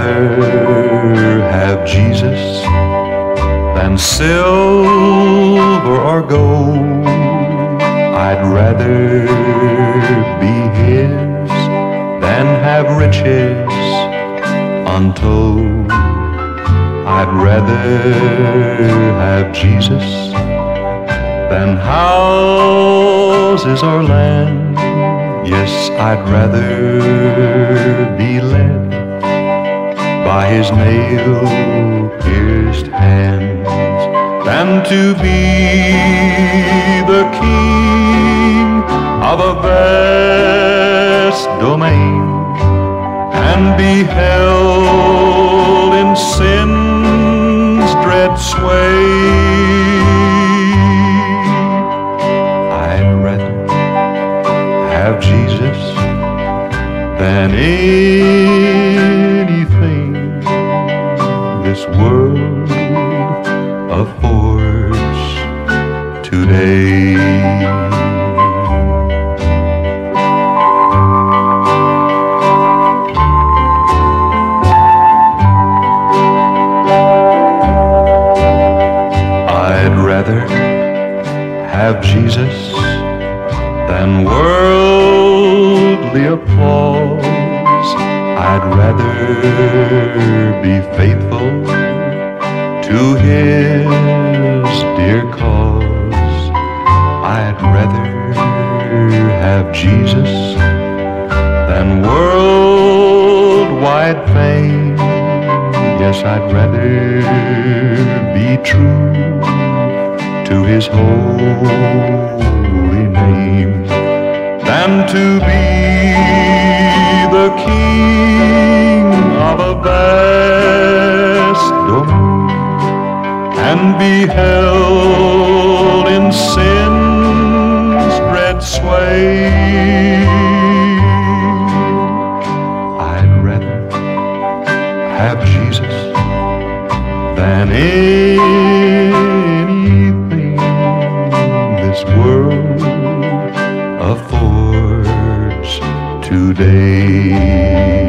have Jesus than silver or gold. I'd rather be his than have riches untold. I'd rather have Jesus than houses or land. Yes, I'd rather be led by his nail pierced hands than to be the king of a vast domain and be held in sin's dread sway. I'd rather have Jesus than anything this world affords today. I'd rather have Jesus than worldly applause. I'd rather be faithful to his dear cause. I'd rather have Jesus than worldwide fame. Yes, I'd rather be true to his holy name than to be and be held in sin's dread sway. I'd rather have Jesus than anything this world affords today.